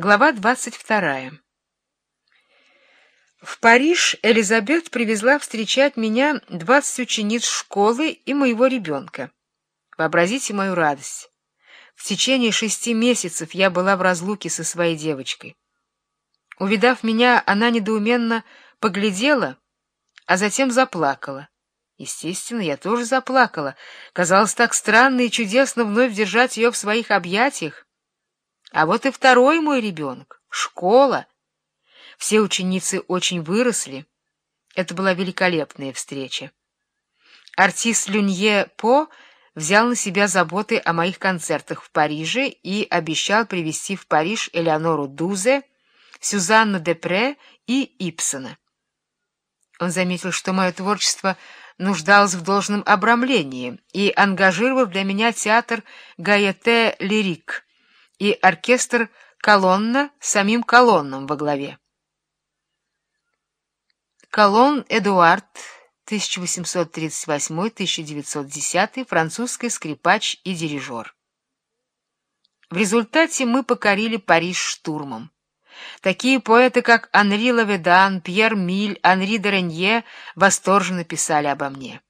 Глава 22. В Париж Элизабет привезла встречать меня двадцать учениц школы и моего ребенка. Вообразите мою радость. В течение шести месяцев я была в разлуке со своей девочкой. Увидав меня, она недоуменно поглядела, а затем заплакала. Естественно, я тоже заплакала. Казалось так странно и чудесно вновь держать ее в своих объятиях. А вот и второй мой ребенок — школа. Все ученицы очень выросли. Это была великолепная встреча. Артист Люнье По взял на себя заботы о моих концертах в Париже и обещал привезти в Париж Элеонору Дузе, Сюзанну Депре и Ипсона. Он заметил, что мое творчество нуждалось в должном обрамлении и ангажировал для меня театр Гаяте Лирик и оркестр «Колонна» самим Колонном во главе. Колон Эдуард, 1838-1910, французский скрипач и дирижер. В результате мы покорили Париж штурмом. Такие поэты, как Анри Лаведан, Пьер Миль, Анри де восторженно писали обо мне.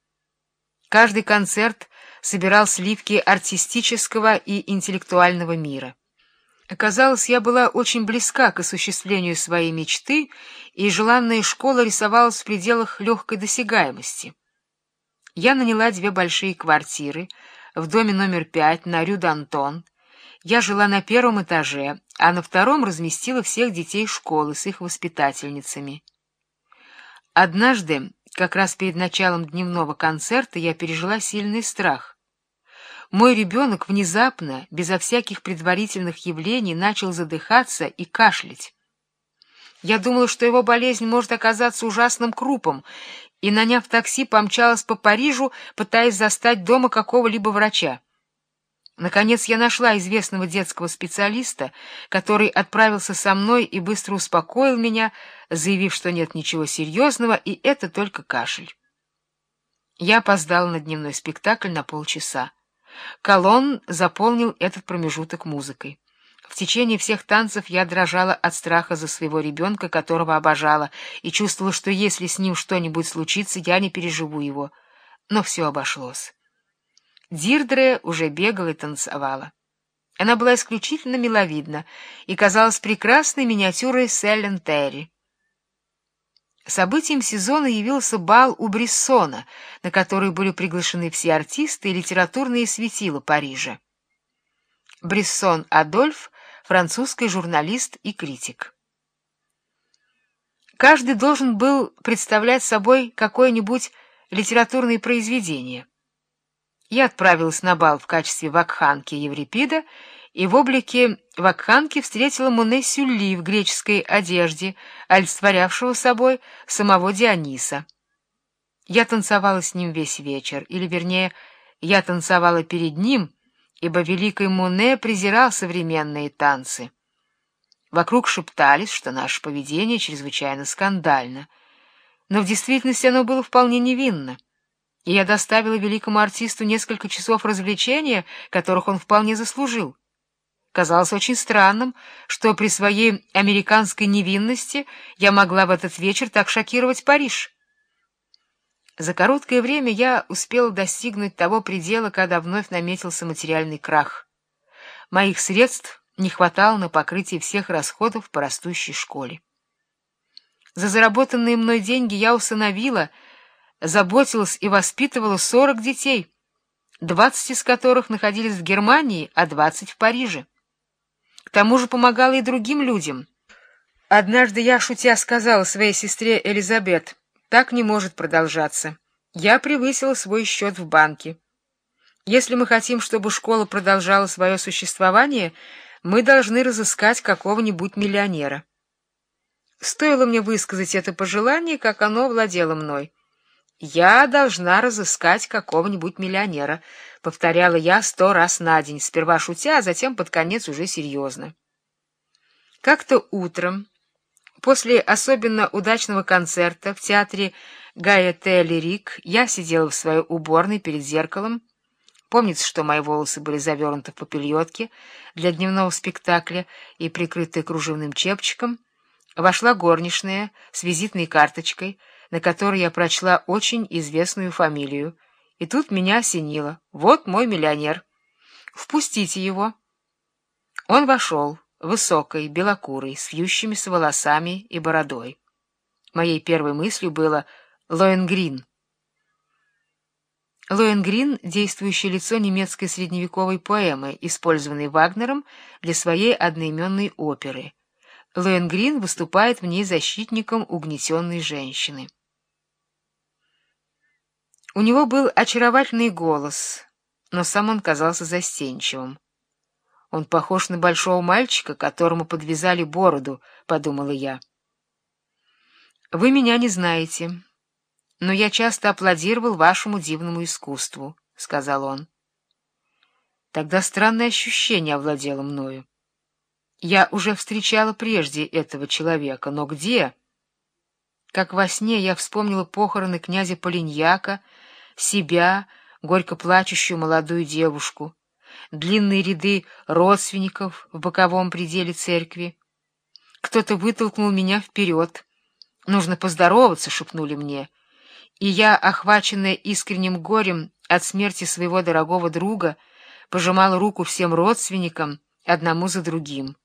Каждый концерт собирал сливки артистического и интеллектуального мира. Оказалось, я была очень близка к осуществлению своей мечты, и желанная школа рисовалась в пределах легкой досягаемости. Я наняла две большие квартиры в доме номер пять на Рю-Д'Антон. Я жила на первом этаже, а на втором разместила всех детей школы с их воспитательницами. Однажды, как раз перед началом дневного концерта, я пережила сильный страх. Мой ребенок внезапно, безо всяких предварительных явлений, начал задыхаться и кашлять. Я думала, что его болезнь может оказаться ужасным крупом, и, наняв такси, помчалась по Парижу, пытаясь застать дома какого-либо врача. Наконец я нашла известного детского специалиста, который отправился со мной и быстро успокоил меня, заявив, что нет ничего серьезного, и это только кашель. Я опоздала на дневной спектакль на полчаса. Колон заполнил этот промежуток музыкой. В течение всех танцев я дрожала от страха за своего ребенка, которого обожала, и чувствовала, что если с ним что-нибудь случится, я не переживу его. Но все обошлось. Дирдре уже бегала и танцевала. Она была исключительно миловидна и казалась прекрасной миниатюрой Селлен Терри. Событием сезона явился бал у Брессона, на который были приглашены все артисты и литературные светила Парижа. Брессон Адольф, французский журналист и критик. Каждый должен был представлять собой какое-нибудь литературное произведение. Я отправилась на бал в качестве вакханки Еврипида и в облике вакханки встретила Моне Сюлли в греческой одежде, олицетворявшего собой самого Диониса. Я танцевала с ним весь вечер, или, вернее, я танцевала перед ним, ибо великий Моне презирал современные танцы. Вокруг шептались, что наше поведение чрезвычайно скандально, но в действительности оно было вполне невинно, и я доставила великому артисту несколько часов развлечения, которых он вполне заслужил. Казалось очень странным, что при своей американской невинности я могла в этот вечер так шокировать Париж. За короткое время я успела достигнуть того предела, когда вновь наметился материальный крах. Моих средств не хватало на покрытие всех расходов по растущей школе. За заработанные мной деньги я усыновила, заботилась и воспитывала сорок детей, двадцать из которых находились в Германии, а двадцать в Париже. К тому же помогала и другим людям. Однажды я, шутя, сказала своей сестре Элизабет, так не может продолжаться. Я превысила свой счет в банке. Если мы хотим, чтобы школа продолжала свое существование, мы должны разыскать какого-нибудь миллионера. Стоило мне высказать это пожелание, как оно владело мной. «Я должна разыскать какого-нибудь миллионера», — повторяла я сто раз на день, сперва шутя, а затем под конец уже серьезно. Как-то утром, после особенно удачного концерта в театре Гая Лирик, я сидела в своей уборной перед зеркалом, Помнится, что мои волосы были завернуты в попельотки для дневного спектакля и прикрытые кружевным чепчиком. Вошла горничная с визитной карточкой, на которой я прочла очень известную фамилию. И тут меня осенило. Вот мой миллионер. Впустите его. Он вошел, высокий, белокурый, с вьющимися волосами и бородой. Моей первой мыслью было «Лоенгрин». Лоенгрин — действующее лицо немецкой средневековой поэмы, использованной Вагнером для своей одноименной оперы. Лоенгрин выступает в ней защитником угнетенной женщины. У него был очаровательный голос, но сам он казался застенчивым. «Он похож на большого мальчика, которому подвязали бороду», — подумала я. «Вы меня не знаете» но я часто аплодировал вашему дивному искусству, — сказал он. Тогда странное ощущение овладело мною. Я уже встречала прежде этого человека, но где? Как во сне я вспомнила похороны князя Полиньяка, себя, горько плачущую молодую девушку, длинные ряды родственников в боковом пределе церкви. Кто-то вытолкнул меня вперед. «Нужно поздороваться», — шепнули мне, — и я, охваченная искренним горем от смерти своего дорогого друга, пожимала руку всем родственникам, одному за другим.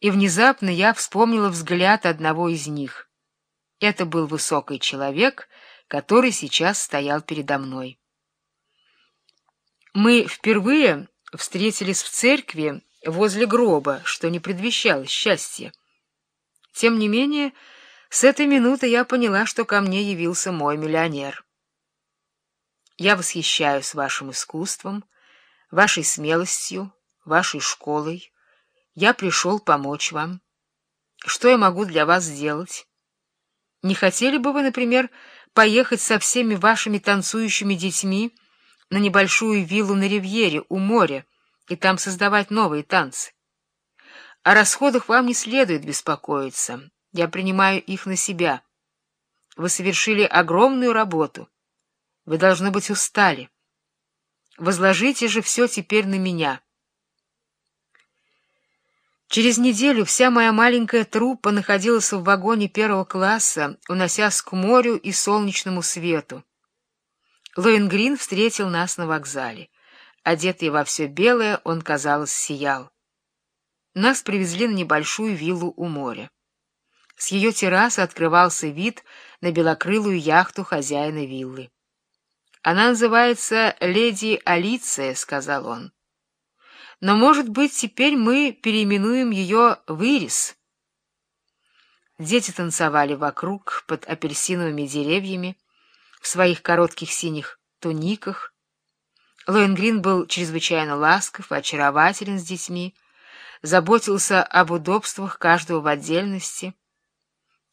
И внезапно я вспомнила взгляд одного из них. Это был высокий человек, который сейчас стоял передо мной. Мы впервые встретились в церкви возле гроба, что не предвещало счастья. Тем не менее, с этой минуты я поняла, что ко мне явился мой миллионер. Я восхищаюсь вашим искусством, вашей смелостью, вашей школой. Я пришел помочь вам. Что я могу для вас сделать? Не хотели бы вы, например, поехать со всеми вашими танцующими детьми на небольшую виллу на ривьере у моря и там создавать новые танцы? О расходах вам не следует беспокоиться. Я принимаю их на себя. Вы совершили огромную работу. Вы, должно быть, устали. Возложите же все теперь на меня. Через неделю вся моя маленькая труппа находилась в вагоне первого класса, уносясь к морю и солнечному свету. Лоенгрин встретил нас на вокзале. Одетый во все белое, он, казалось, сиял. Нас привезли на небольшую виллу у моря. С ее террасы открывался вид на белокрылую яхту хозяина виллы. «Она называется «Леди Алиция», — сказал он. «Но, может быть, теперь мы переименуем ее в Ирис». Дети танцевали вокруг под апельсиновыми деревьями в своих коротких синих туниках. Лоенгрин был чрезвычайно ласков и очарователен с детьми, заботился об удобствах каждого в отдельности —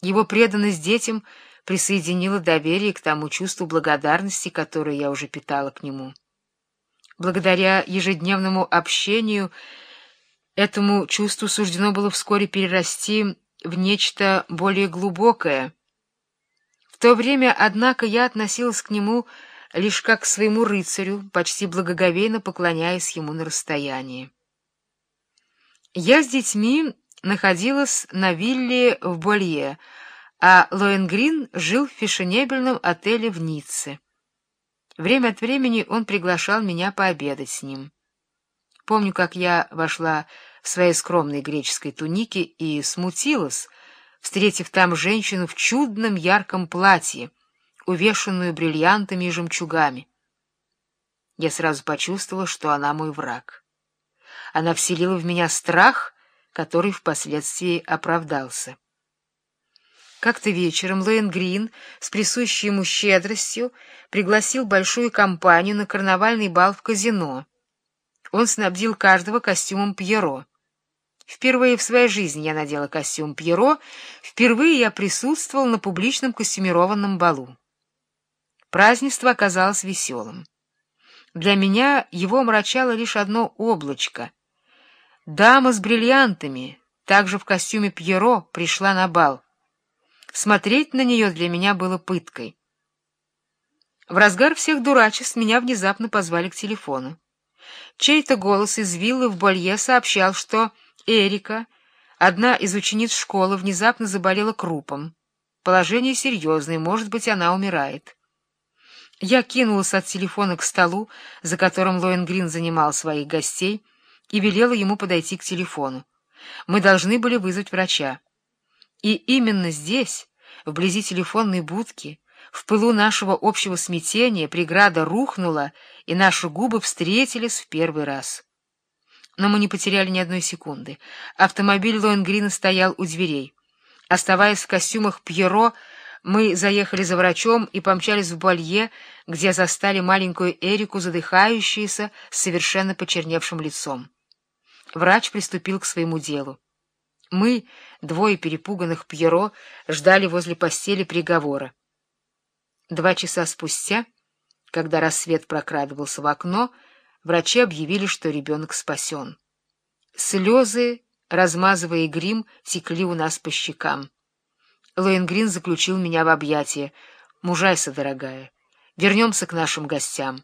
его преданность детям присоединила доверие к тому чувству благодарности, которое я уже питала к нему. Благодаря ежедневному общению этому чувству суждено было вскоре перерасти в нечто более глубокое. В то время, однако, я относилась к нему лишь как к своему рыцарю, почти благоговейно поклоняясь ему на расстоянии. Я с детьми находилась на вилле в Болье, а Лоенгрин жил в фешенебельном отеле в Ницце. Время от времени он приглашал меня пообедать с ним. Помню, как я вошла в своей скромной греческой тунике и смутилась, встретив там женщину в чудном ярком платье, увешанную бриллиантами и жемчугами. Я сразу почувствовала, что она мой враг. Она вселила в меня страх — который впоследствии оправдался. Как-то вечером Лоэн Грин с присущей ему щедростью пригласил большую компанию на карнавальный бал в казино. Он снабдил каждого костюмом Пьеро. Впервые в своей жизни я надела костюм Пьеро, впервые я присутствовал на публичном костюмированном балу. Празднество оказалось веселым. Для меня его омрачало лишь одно облачко — Дама с бриллиантами, также в костюме Пьеро, пришла на бал. Смотреть на нее для меня было пыткой. В разгар всех дурачеств меня внезапно позвали к телефону. Чей-то голос из виллы в Болье сообщал, что Эрика, одна из учениц школы, внезапно заболела крупом. Положение серьезное, может быть, она умирает. Я кинулась от телефона к столу, за которым Лоенгрин занимал своих гостей, и велела ему подойти к телефону. Мы должны были вызвать врача. И именно здесь, вблизи телефонной будки, в пылу нашего общего смятения преграда рухнула, и наши губы встретились в первый раз. Но мы не потеряли ни одной секунды. Автомобиль Лоенгрина стоял у дверей. Оставаясь в костюмах Пьеро, мы заехали за врачом и помчались в Болье, где застали маленькую Эрику, задыхающуюся, с совершенно почерневшим лицом. Врач приступил к своему делу. Мы, двое перепуганных Пьеро, ждали возле постели приговора. Два часа спустя, когда рассвет прокрадывался в окно, врачи объявили, что ребенок спасен. Слезы, размазывая грим, текли у нас по щекам. Лоенгрин заключил меня в объятия. «Мужайся, дорогая, вернемся к нашим гостям».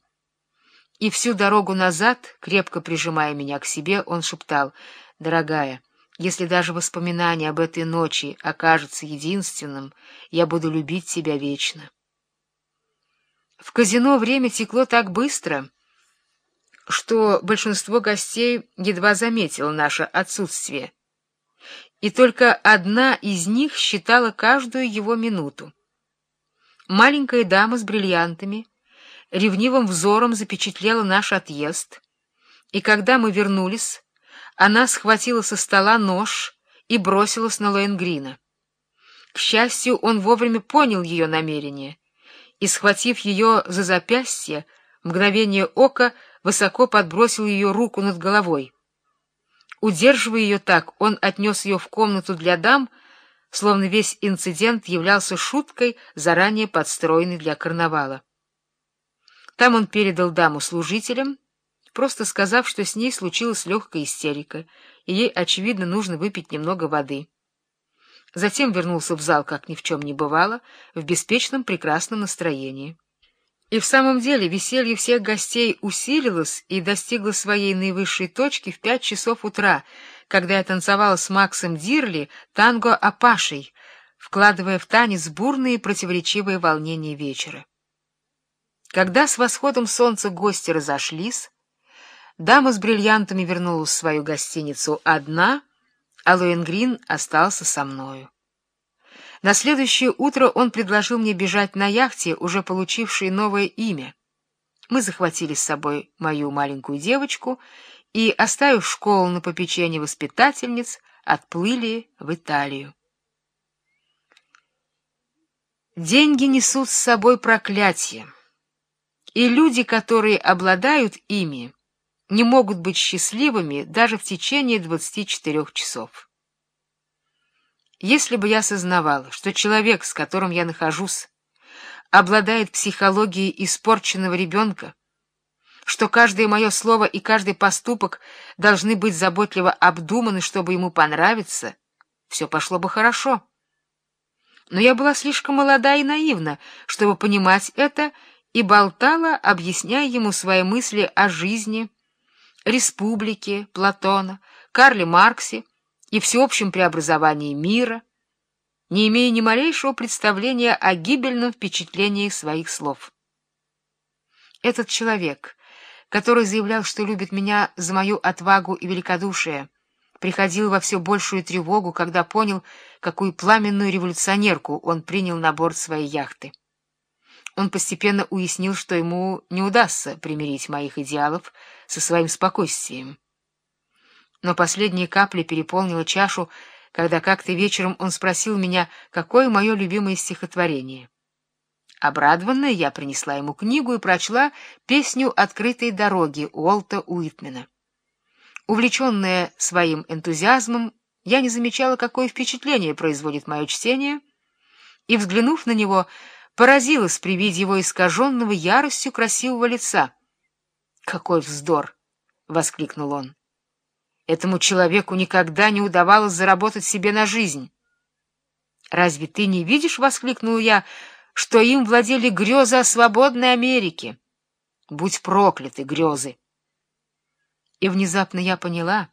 И всю дорогу назад, крепко прижимая меня к себе, он шептал, «Дорогая, если даже воспоминание об этой ночи окажется единственным, я буду любить тебя вечно». В казино время текло так быстро, что большинство гостей едва заметило наше отсутствие, и только одна из них считала каждую его минуту. Маленькая дама с бриллиантами ревнивым взором запечатлела наш отъезд, и когда мы вернулись, она схватила со стола нож и бросилась на Лоенгрина. К счастью, он вовремя понял ее намерение — и, схватив ее за запястье, мгновение ока высоко подбросил ее руку над головой. Удерживая ее так, он отнес ее в комнату для дам, словно весь инцидент являлся шуткой, заранее подстроенной для карнавала. Там он передал даму служителям, просто сказав, что с ней случилась легкая истерика, и ей, очевидно, нужно выпить немного воды. Затем вернулся в зал, как ни в чем не бывало, в беспечном прекрасном настроении. И в самом деле веселье всех гостей усилилось и достигло своей наивысшей точки в пять часов утра, когда я танцевала с Максом Дирли танго Апашей, вкладывая в танец бурные противоречивые волнения вечера. Когда с восходом солнца гости разошлись, дама с бриллиантами вернулась в свою гостиницу одна — а Лоенгрин остался со мною. На следующее утро он предложил мне бежать на яхте, уже получившей новое имя. Мы захватили с собой мою маленькую девочку и, оставив школу на попечение воспитательниц, отплыли в Италию. Деньги несут с собой проклятие, и люди, которые обладают ими, не могут быть счастливыми даже в течение 24 часов. Если бы я сознавала, что человек, с которым я нахожусь, обладает психологией испорченного ребенка, что каждое мое слово и каждый поступок должны быть заботливо обдуманы, чтобы ему понравиться, все пошло бы хорошо. Но я была слишком молода и наивна, чтобы понимать это, и болтала, объясняя ему свои мысли о жизни, республике Платона, Карле Марксе и всеобщем преобразовании мира, не имея ни малейшего представления о гибельном впечатлении своих слов. Этот человек, который заявлял, что любит меня за мою отвагу и великодушие, приходил во все большую тревогу, когда понял, какую пламенную революционерку он принял на борт своей яхты. Он постепенно уяснил, что ему не удастся примирить моих идеалов со своим спокойствием. Но последняя капля переполнила чашу, когда как-то вечером он спросил меня, какое мое любимое стихотворение. Обрадованная, я принесла ему книгу и прочла песню «Открытой дороги» Уолта Уитмена. Увлеченная своим энтузиазмом, я не замечала, какое впечатление производит мое чтение, и, взглянув на него, поразилась при виде его искаженного яростью красивого лица. «Какой вздор!» — воскликнул он. «Этому человеку никогда не удавалось заработать себе на жизнь». «Разве ты не видишь, — воскликнул я, — что им владели грезы о свободной Америке. Будь прокляты грезы! И внезапно я поняла,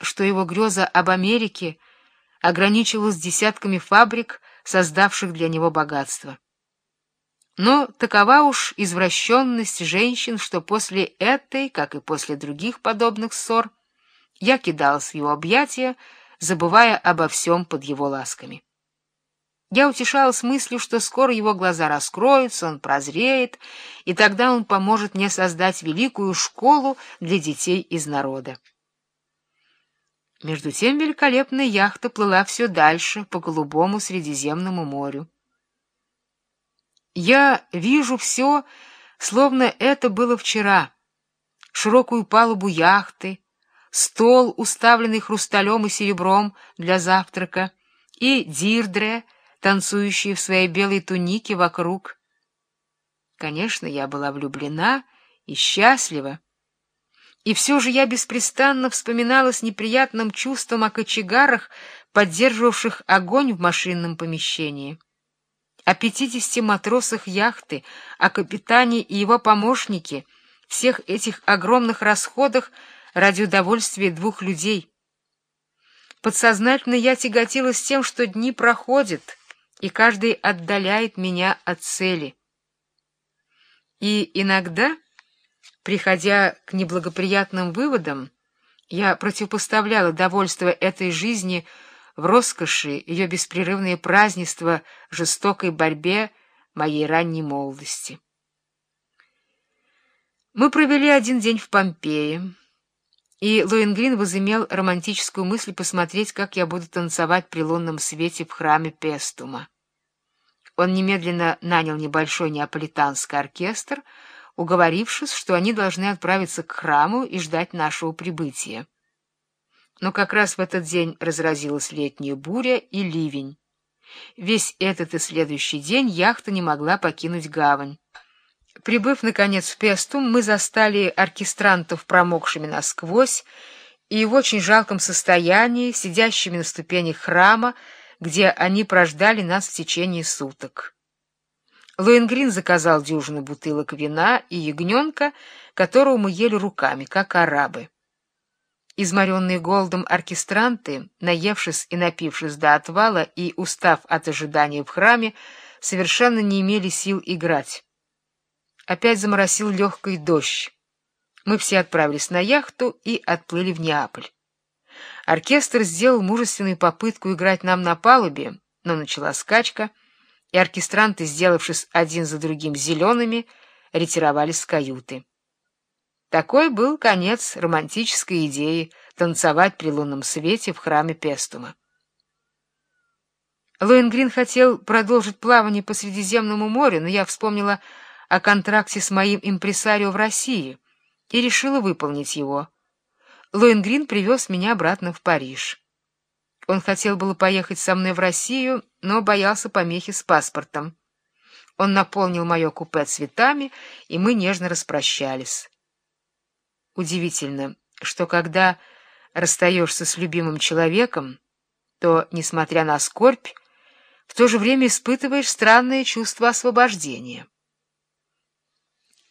что его греза об Америке ограничивалась десятками фабрик, создавших для него богатство. Но такова уж извращенность женщин, что после этой, как и после других подобных ссор, я кидалась в его объятия, забывая обо всем под его ласками. Я утешалась мыслью, что скоро его глаза раскроются, он прозреет, и тогда он поможет мне создать великую школу для детей из народа. Между тем великолепная яхта плыла все дальше по голубому Средиземному морю. Я вижу все, словно это было вчера. Широкую палубу яхты, стол, уставленный хрусталем и серебром для завтрака, и Дирдре, танцующие в своей белой тунике вокруг. Конечно, я была влюблена и счастлива. И все же я беспрестанно вспоминала с неприятным чувством о кочегарах, поддерживавших огонь в машинном помещении о пятидесяти матросах яхты, о капитане и его помощнике, всех этих огромных расходах ради удовольствия двух людей. Подсознательно я тяготилась тем, что дни проходят, и каждый отдаляет меня от цели. И иногда, приходя к неблагоприятным выводам, я противопоставляла довольство этой жизни — в роскоши ее беспрерывные празднества жестокой борьбе моей ранней молодости. Мы провели один день в Помпее, и Лоенгрин возымел романтическую мысль посмотреть, как я буду танцевать при лунном свете в храме Пестума. Он немедленно нанял небольшой неаполитанский оркестр, уговорившись, что они должны отправиться к храму и ждать нашего прибытия. Но как раз в этот день разразилась летняя буря и ливень. Весь этот и следующий день яхта не могла покинуть гавань. Прибыв, наконец, в Пестум, мы застали оркестрантов промокшими насквозь и в очень жалком состоянии, сидящими на ступенях храма, где они прождали нас в течение суток. Лоенгрин заказал дюжину бутылок вина и ягненка, которого мы ели руками, как арабы. Изморенные голодом оркестранты, наевшись и напившись до отвала и устав от ожидания в храме, совершенно не имели сил играть. Опять заморосил легкий дождь. Мы все отправились на яхту и отплыли в Неаполь. Оркестр сделал мужественную попытку играть нам на палубе, но начала скачка, и оркестранты, сделавшись один за другим зелеными, ретировались в каюты. Такой был конец романтической идеи танцевать при лунном свете в храме Пестума. Лоенгрин хотел продолжить плавание по Средиземному морю, но я вспомнила о контракте с моим импресарио в России и решила выполнить его. Лоенгрин привез меня обратно в Париж. Он хотел было поехать со мной в Россию, но боялся помехи с паспортом. Он наполнил мое купе цветами, и мы нежно распрощались. Удивительно, что когда расстаешься с любимым человеком, то, несмотря на скорбь, в то же время испытываешь странное чувство освобождения.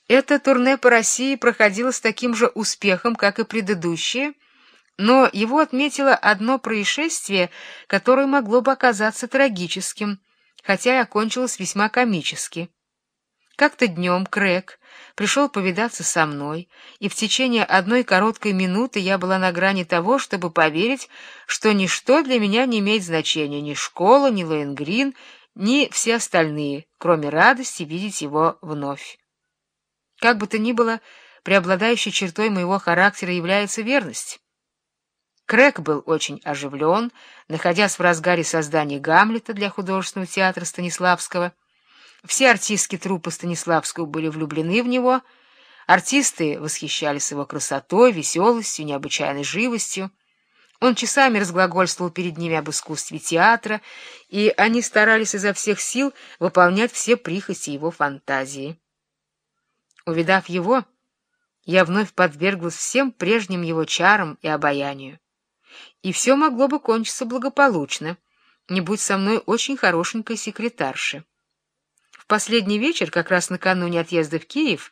Это турне по России проходило с таким же успехом, как и предыдущее, но его отметило одно происшествие, которое могло бы оказаться трагическим, хотя и окончилось весьма комически. Как-то днем Крэг пришел повидаться со мной, и в течение одной короткой минуты я была на грани того, чтобы поверить, что ничто для меня не имеет значения, ни школа, ни Лоенгрин, ни все остальные, кроме радости видеть его вновь. Как бы то ни было, преобладающей чертой моего характера является верность. Крэг был очень оживлен, находясь в разгаре создания Гамлета для художественного театра Станиславского — все артистки труппы Станиславского были влюблены в него, артисты восхищались его красотой, веселостью, необычайной живостью. Он часами разглагольствовал перед ними об искусстве театра, и они старались изо всех сил выполнять все прихоти его фантазии. Увидав его, я вновь подверглась всем прежним его чарам и обаянию. И все могло бы кончиться благополучно, не будь со мной очень хорошенькой секретарши. Последний вечер, как раз накануне отъезда в Киев,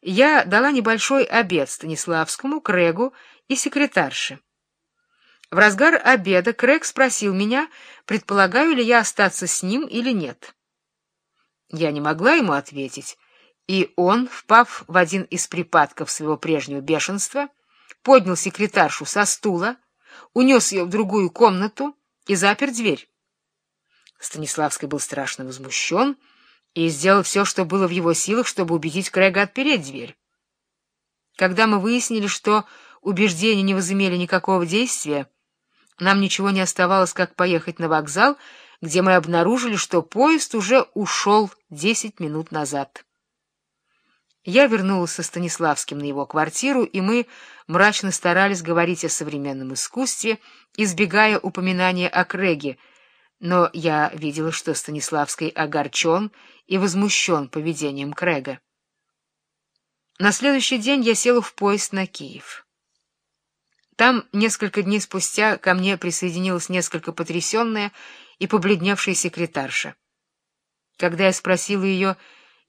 я дала небольшой обед Станиславскому, Крэгу и секретарше. В разгар обеда Крэг спросил меня, предполагаю ли я остаться с ним или нет. Я не могла ему ответить, и он, впав в один из припадков своего прежнего бешенства, поднял секретаршу со стула, унес ее в другую комнату и запер дверь. Станиславский был страшно возмущен и сделал все, что было в его силах, чтобы убедить Крэга отпереть дверь. Когда мы выяснили, что убеждения не возымели никакого действия, нам ничего не оставалось, как поехать на вокзал, где мы обнаружили, что поезд уже ушел десять минут назад. Я вернулась со Станиславским на его квартиру, и мы мрачно старались говорить о современном искусстве, избегая упоминания о Крэге, но я видела, что Станиславский огорчен и возмущен поведением Крэга. На следующий день я села в поезд на Киев. Там несколько дней спустя ко мне присоединилась несколько потрясенная и побледневшая секретарша. Когда я спросила ее,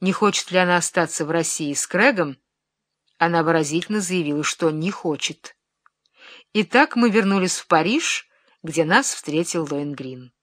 не хочет ли она остаться в России с Крэгом, она выразительно заявила, что не хочет. И так мы вернулись в Париж, где нас встретил Лоенгрин.